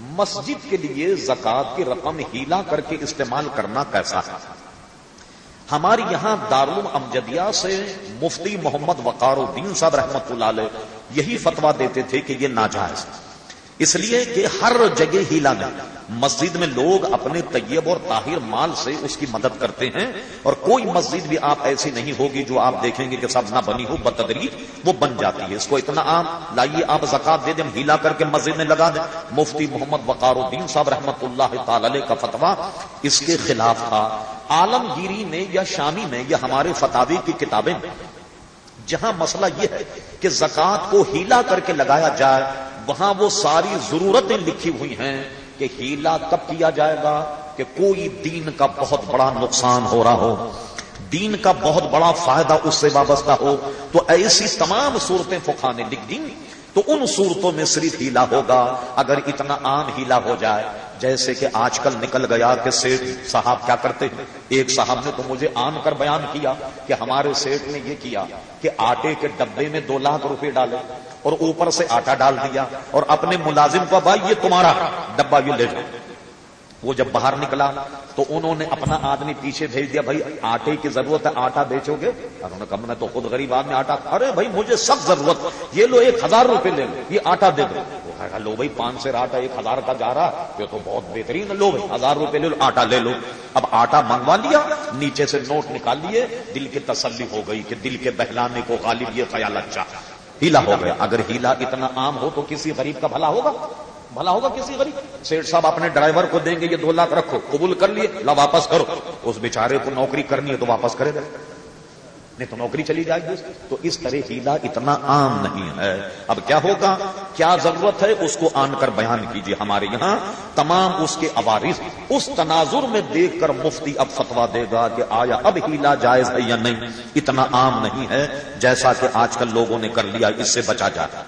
مسجد کے لیے زکات کی رقم ہیلا کر کے استعمال کرنا کیسا ہے؟ ہماری یہاں دارالعلوم امجدیہ سے مفتی محمد وقار الدین صاحب رحمت اللہ علیہ یہی فتوا دیتے تھے کہ یہ ناجائز اس لیے کہ ہر جگہ ہیلا میں مسجد میں لوگ اپنے طیب اور طاہر مال سے اس کی مدد کرتے ہیں اور کوئی مسجد بھی آپ ایسی نہیں ہوگی جو آپ دیکھیں گے کہ سب نہ بنی ہو بتدری وہ بن جاتی ہے۔ اس کو اتنا عام لائیے آپ زکات دے دیں ہیلا کر کے مسجد میں لگا دیں۔ مفتی محمد وقار الدین صاحب رحمت اللہ تعالی کا فتوا اس کے خلاف تھا۔ عالمگیری میں یا شامی میں یا ہمارے فتوی کی کتابیں میں، جہاں مسئلہ یہ ہے کہ زکات کو ہیلا کر کے لگایا جائے، وہاں وہ ساری ضرورتیں لکھی ہوئی ہیں۔ کہ ہیلا کب کیا جائے گا کہ کوئی دین کا بہت بڑا نقصان ہو رہا ہو۔ دین کا بہت بڑا فائدہ اس سے وابستہ ہو۔ تو ایسی تمام صورتیں فخا نے لکھ دی تو ان صورتوں میں صرف ہیلا ہوگا۔ اگر اتنا عام ہیلا ہو جائے، جیسے کہ آج کل نکل گیا کہ سیٹ صاحب کیا کرتے ہیں؟ ایک صاحب نے تو مجھے آن کر بیان کیا کہ ہمارے سیٹ نے یہ کیا کہ آٹے کے ڈبے میں دو لاکھ روپے ڈالے۔ اور اوپر سے آٹا ڈال دیا اور اپنے ملازم کو بھائی یہ تمہارا ڈبا یہ لے جاؤ۔ وہ جب باہر نکلا تو انہوں نے اپنا آدمی پیچھے بھیج دیا، بھائی، آٹے کی ضرورت ہے، آٹا بیچو گے۔ انہوں نے کہا، میں تو خود غریب آدمی، آٹا۔ ارے بھائی، مجھے سب ضرورت۔ یہ لو، ایک ہزار روپے لے لو، یہ آٹا دے دو۔ لو بھائی، پانچ سے آٹا، ایک ہزار کا جا رہا۔ یہ تو بہت بہترین، لو بھائی، ہزار روپے لے لو، آٹا لے لو۔ اب آٹا منگوا لیا، نیچے سے نوٹ نکال لیے۔ دل کی تسلی ہو گئی کہ دل کے بہلانے کو غالب یہ خیال اچھا۔ ہیلا ہو گیا۔ اگر ہیلا اتنا عام ہو تو کسی غریب کا بھلا ہوگا؟ بھلا ہوگا کسی غریب؟ سیٹ صاحب اپنے ڈرائیور کو دیں گے، یہ دو لاکھ رکھو، قبول کر لیے، لا واپس کرو۔ اس بیچارے کو نوکری کرنی ہے تو واپس کرے گا نہیں تو نوکری چلی جائے گی تو اس طرح ہیلا اتنا عام نہیں ہے۔ اب کیا ہوگا؟ کیا ضرورت ہے اس کو آن کر بیان کیجیے ہمارے یہاں۔ تمام اس کے عوارض اس تناظر میں دیکھ کر مفتی اب فتوا دے گا کہ آیا اب ہیلا جائز ہے یا نہیں۔ اتنا عام نہیں ہے جیسا کہ آج کل لوگوں نے کر لیا، اس سے بچا جاتا۔